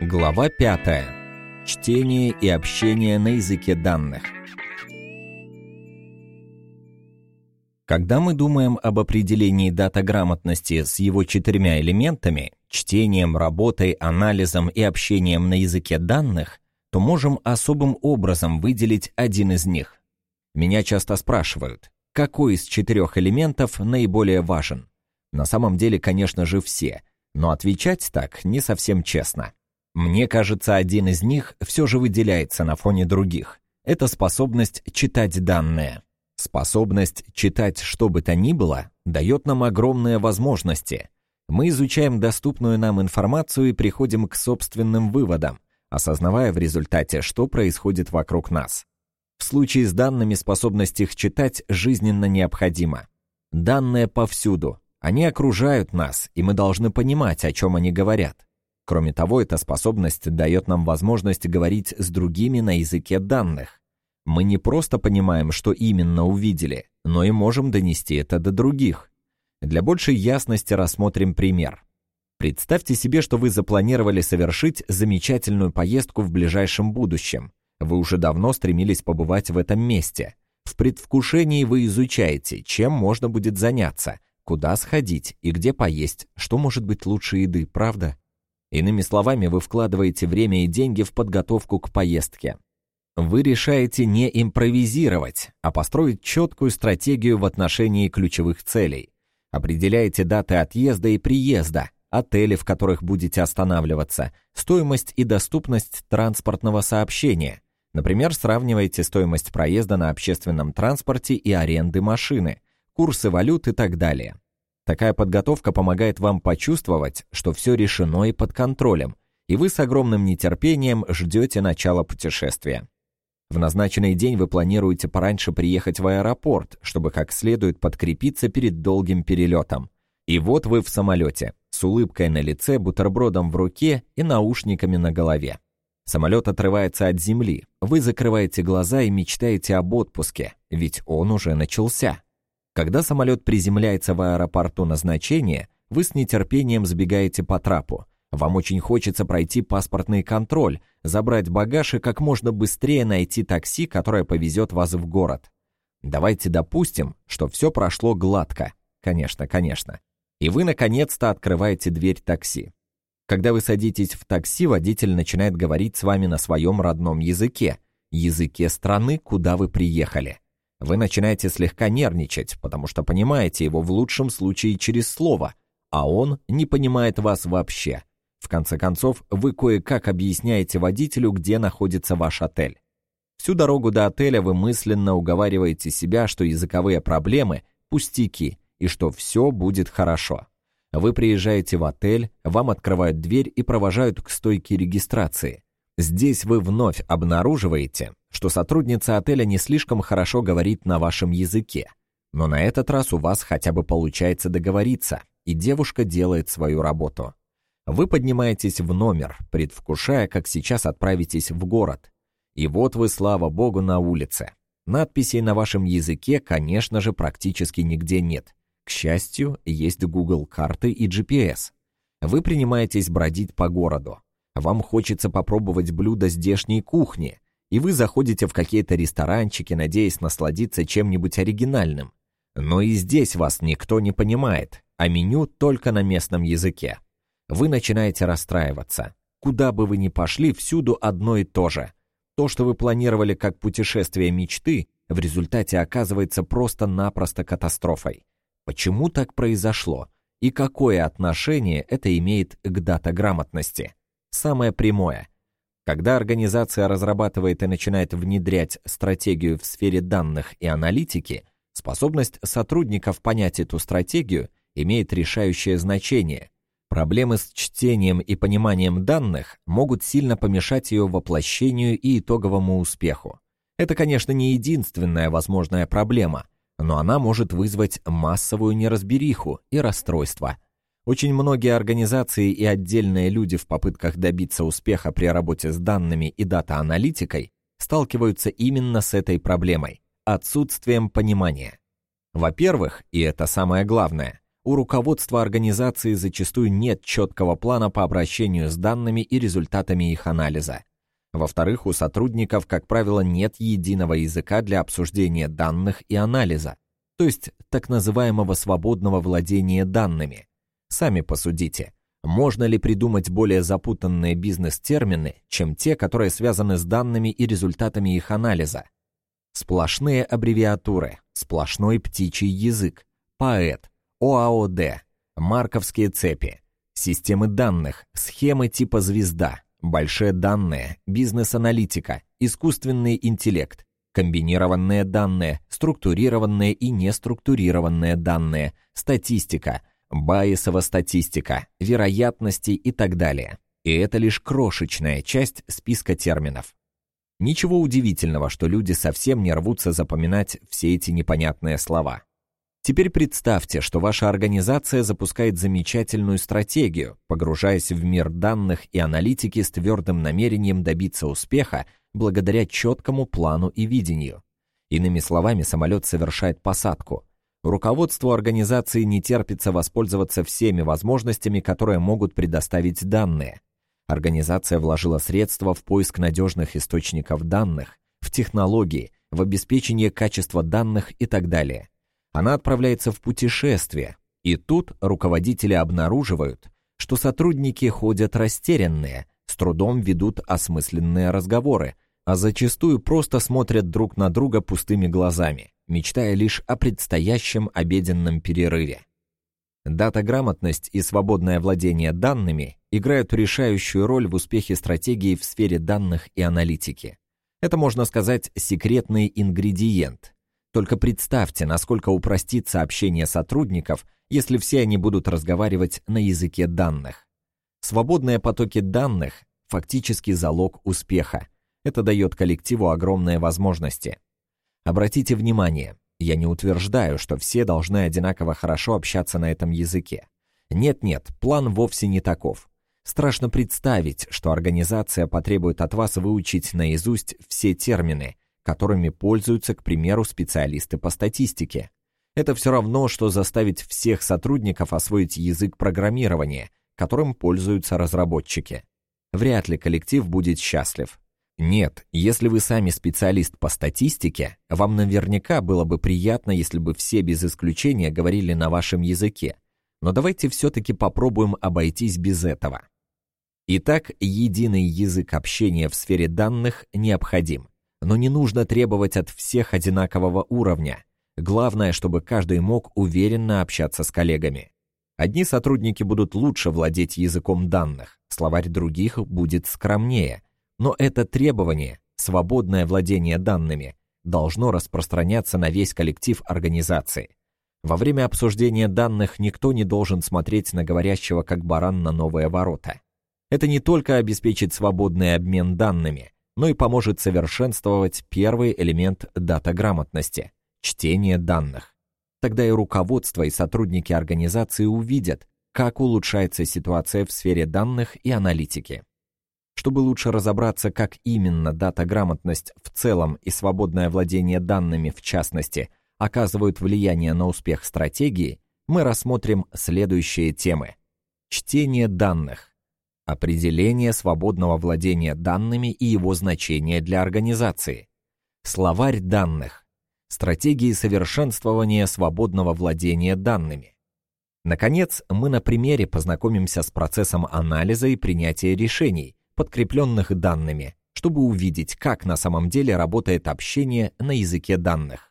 Глава 5. Чтение и общение на языке данных. Когда мы думаем об определении датаграмотности с его четырьмя элементами – чтением, работой, анализом и общением на языке данных, то можем особым образом выделить один из них. Меня часто спрашивают, какой из четырех элементов наиболее важен? На самом деле, конечно же, все, но отвечать так не совсем честно. Мне кажется, один из них все же выделяется на фоне других. Это способность читать данные. Способность читать что бы то ни было дает нам огромные возможности. Мы изучаем доступную нам информацию и приходим к собственным выводам, осознавая в результате, что происходит вокруг нас. В случае с данными способность их читать жизненно необходима. Данные повсюду. Они окружают нас, и мы должны понимать, о чем они говорят. Кроме того, эта способность дает нам возможность говорить с другими на языке данных. Мы не просто понимаем, что именно увидели, но и можем донести это до других. Для большей ясности рассмотрим пример. Представьте себе, что вы запланировали совершить замечательную поездку в ближайшем будущем. Вы уже давно стремились побывать в этом месте. В предвкушении вы изучаете, чем можно будет заняться, куда сходить и где поесть, что может быть лучше еды, правда? Иными словами, вы вкладываете время и деньги в подготовку к поездке. Вы решаете не импровизировать, а построить четкую стратегию в отношении ключевых целей. Определяете даты отъезда и приезда, отели, в которых будете останавливаться, стоимость и доступность транспортного сообщения. Например, сравниваете стоимость проезда на общественном транспорте и аренды машины, курсы валют и так далее. Такая подготовка помогает вам почувствовать, что все решено и под контролем, и вы с огромным нетерпением ждете начала путешествия. В назначенный день вы планируете пораньше приехать в аэропорт, чтобы как следует подкрепиться перед долгим перелетом. И вот вы в самолете, с улыбкой на лице, бутербродом в руке и наушниками на голове. Самолет отрывается от земли, вы закрываете глаза и мечтаете об отпуске, ведь он уже начался. Когда самолет приземляется в аэропорту назначения, вы с нетерпением забегаете по трапу. Вам очень хочется пройти паспортный контроль, забрать багаж и как можно быстрее найти такси, которое повезет вас в город. Давайте допустим, что все прошло гладко. Конечно, конечно. И вы наконец-то открываете дверь такси. Когда вы садитесь в такси, водитель начинает говорить с вами на своем родном языке, языке страны, куда вы приехали. Вы начинаете слегка нервничать, потому что понимаете его в лучшем случае через слово, а он не понимает вас вообще. В конце концов, вы кое-как объясняете водителю, где находится ваш отель. Всю дорогу до отеля вы мысленно уговариваете себя, что языковые проблемы – пустяки, и что все будет хорошо. Вы приезжаете в отель, вам открывают дверь и провожают к стойке регистрации. Здесь вы вновь обнаруживаете, что сотрудница отеля не слишком хорошо говорит на вашем языке. Но на этот раз у вас хотя бы получается договориться, и девушка делает свою работу. Вы поднимаетесь в номер, предвкушая, как сейчас отправитесь в город. И вот вы, слава богу, на улице. Надписей на вашем языке, конечно же, практически нигде нет. К счастью, есть Google карты и GPS. Вы принимаетесь бродить по городу. Вам хочется попробовать блюда здешней кухни, и вы заходите в какие-то ресторанчики, надеясь насладиться чем-нибудь оригинальным. Но и здесь вас никто не понимает, а меню только на местном языке. Вы начинаете расстраиваться. Куда бы вы ни пошли, всюду одно и то же. То, что вы планировали как путешествие мечты, в результате оказывается просто-напросто катастрофой. Почему так произошло? И какое отношение это имеет к датаграмотности? Самое прямое. Когда организация разрабатывает и начинает внедрять стратегию в сфере данных и аналитики, способность сотрудников понять эту стратегию имеет решающее значение. Проблемы с чтением и пониманием данных могут сильно помешать ее воплощению и итоговому успеху. Это, конечно, не единственная возможная проблема, но она может вызвать массовую неразбериху и расстройство – очень многие организации и отдельные люди в попытках добиться успеха при работе с данными и дата-аналитикой сталкиваются именно с этой проблемой – отсутствием понимания. Во-первых, и это самое главное, у руководства организации зачастую нет четкого плана по обращению с данными и результатами их анализа. Во-вторых, у сотрудников, как правило, нет единого языка для обсуждения данных и анализа, то есть так называемого свободного владения данными. Сами посудите, можно ли придумать более запутанные бизнес-термины, чем те, которые связаны с данными и результатами их анализа? Сплошные аббревиатуры, сплошной птичий язык, ПАЭТ, ОАОД, марковские цепи, системы данных, схемы типа звезда, большие данные, бизнес-аналитика, искусственный интеллект, комбинированные данные, структурированные и неструктурированные данные, статистика, байесова статистика, вероятности и так далее. И это лишь крошечная часть списка терминов. Ничего удивительного, что люди совсем не рвутся запоминать все эти непонятные слова. Теперь представьте, что ваша организация запускает замечательную стратегию, погружаясь в мир данных и аналитики с твердым намерением добиться успеха благодаря четкому плану и видению. Иными словами, самолет совершает посадку. Руководству организации не терпится воспользоваться всеми возможностями, которые могут предоставить данные. Организация вложила средства в поиск надежных источников данных, в технологии, в обеспечение качества данных и так далее – она отправляется в путешествие, и тут руководители обнаруживают, что сотрудники ходят растерянные, с трудом ведут осмысленные разговоры, а зачастую просто смотрят друг на друга пустыми глазами, мечтая лишь о предстоящем обеденном перерыве. Дата-грамотность и свободное владение данными играют решающую роль в успехе стратегии в сфере данных и аналитики. Это, можно сказать, секретный ингредиент, только представьте, насколько упростится общение сотрудников, если все они будут разговаривать на языке данных. Свободные потоки данных – фактически залог успеха. Это дает коллективу огромные возможности. Обратите внимание, я не утверждаю, что все должны одинаково хорошо общаться на этом языке. Нет-нет, план вовсе не таков. Страшно представить, что организация потребует от вас выучить наизусть все термины – которыми пользуются, к примеру, специалисты по статистике. Это все равно, что заставить всех сотрудников освоить язык программирования, которым пользуются разработчики. Вряд ли коллектив будет счастлив. Нет, если вы сами специалист по статистике, вам наверняка было бы приятно, если бы все без исключения говорили на вашем языке. Но давайте все-таки попробуем обойтись без этого. Итак, единый язык общения в сфере данных необходим. Но не нужно требовать от всех одинакового уровня. Главное, чтобы каждый мог уверенно общаться с коллегами. Одни сотрудники будут лучше владеть языком данных, словарь других будет скромнее. Но это требование, свободное владение данными, должно распространяться на весь коллектив организации. Во время обсуждения данных никто не должен смотреть на говорящего как баран на новые ворота. Это не только обеспечит свободный обмен данными, но и поможет совершенствовать первый элемент дата-грамотности – чтение данных. Тогда и руководство, и сотрудники организации увидят, как улучшается ситуация в сфере данных и аналитики. Чтобы лучше разобраться, как именно дата-грамотность в целом и свободное владение данными в частности оказывают влияние на успех стратегии, мы рассмотрим следующие темы. Чтение данных, Определение свободного владения данными и его значение для организации. Словарь данных. Стратегии совершенствования свободного владения данными. Наконец, мы на примере познакомимся с процессом анализа и принятия решений, подкрепленных данными, чтобы увидеть, как на самом деле работает общение на языке данных.